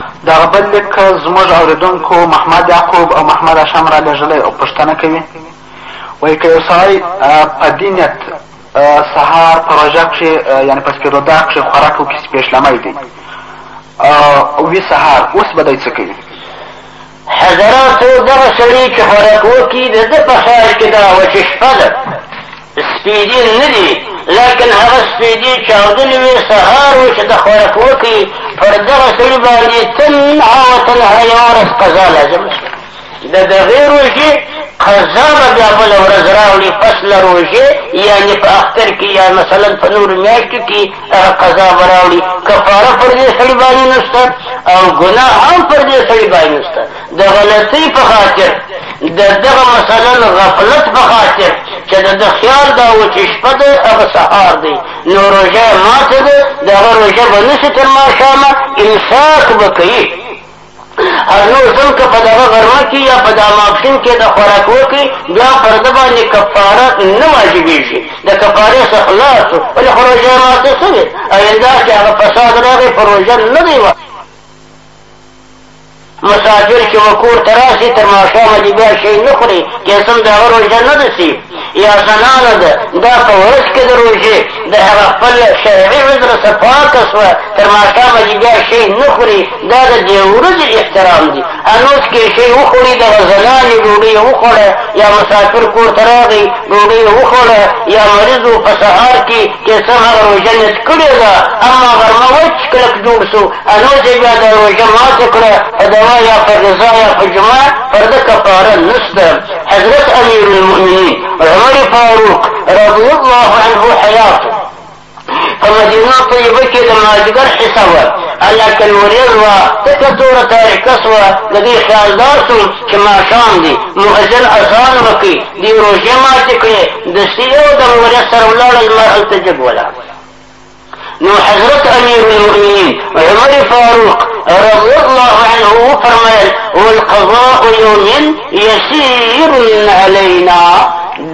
دغه بل لیک زموږ اورېدونکو محمد یعقوب او محمد اشم را لېږلی او پوښتنه کوي وایي که یو سړی په دې نیت سهار په روژه کښې یعنې په سپېدو دا کښې خوراک وکړي چې پېشلمی دی وي سهار اوس به دی څه کوي حضراتو دغه سړي چې خوراک وکړي د ده په خیال کې دا وچه شپه ده سپیدې نه دي لیکن هغه سپیدې چاودلې وې سهار و چې د خوراک وکړي پر دغه سړي باندې تنها و تنها یوه ورځ قضا لازمه شوه د دغې روژې قضا به بیا بله ورځ راوړي پس له روژې یعنې په اختر کې یا مثلا په نورو میاشتو کې سره قضا براوړي کفاره پر دې سړي باندې نشته او ګناه هم پر دې سړي باندې نشته د غلطۍ په خاطر د دغه مثلا غفلت په خاطر چې د ده خیال دا و چې شپه ده هغه سهار دی نو روژه ماته ده د هغه روژه به نشي تر ماښامه امساک به کوي هر نور ځل که په دغه غرمه کې یا په دا ماپښین کې د خوراک وکړي، بیا پر ده باندې کفاره نه واجبېږي، د کفارې څخه خلاص شو، ولې خو روژه یې ماته شوې، آینده چې هغه فساد راغی په روژه نه دی واجب. مسافر چې و کور ته راشي، تر ماښامه دې بیا شی نه خوري، کېڅم د هغه روژه نه ده شي. یا زنانه ده دا په ورځ کې د روژې د هغه خپل شرعي عذر څخه پاکه شوه تر ماښامه چې بیا شی نه خوري دا د دې ورځې احترام دی انوس کې شی وخوري دغه زنانې ډوډۍ وخوړه یا مسافر کور ته راغی ډوډۍ وخوړه یا مریض و په سهار کې چې څه هغه روژه نیت کړې ده اما غرمه وچ کلک جوړ شو انوس یې بیا د روژه ماته کړه په دوا یا په غذا یا په جماع پر ده کفاره نشته حضرت امیرالمؤمنین عمر فاروق رضی الله عنه حیات په مدینه طیبه کې د مازدیګر حصه وه هلکه لورېز وه تکه توره تاریکه سوه د دوی خیال دا سو چې ماښام دی مؤذن اذان وکړي دوی روژې ماتې کړې د سیو د لورېز سره ولاړه لمر هلته جګ ولاړ نو حضرت امیرالمؤمنین عمر فاروق رضی الله عنه وفرمایل والقضاء یوم یسیر علینا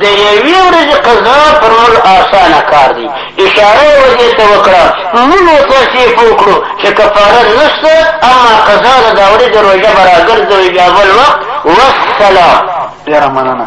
د یوې ورځې قضا پر موږ آسانه کار دی اشاره یې وجې ته وکړه موږ ورته سیف وکړو چې کفاره نشته اما قضا د دا ورځې روژه به راګرځوي بیا بل وخت والسلام ډېره مننه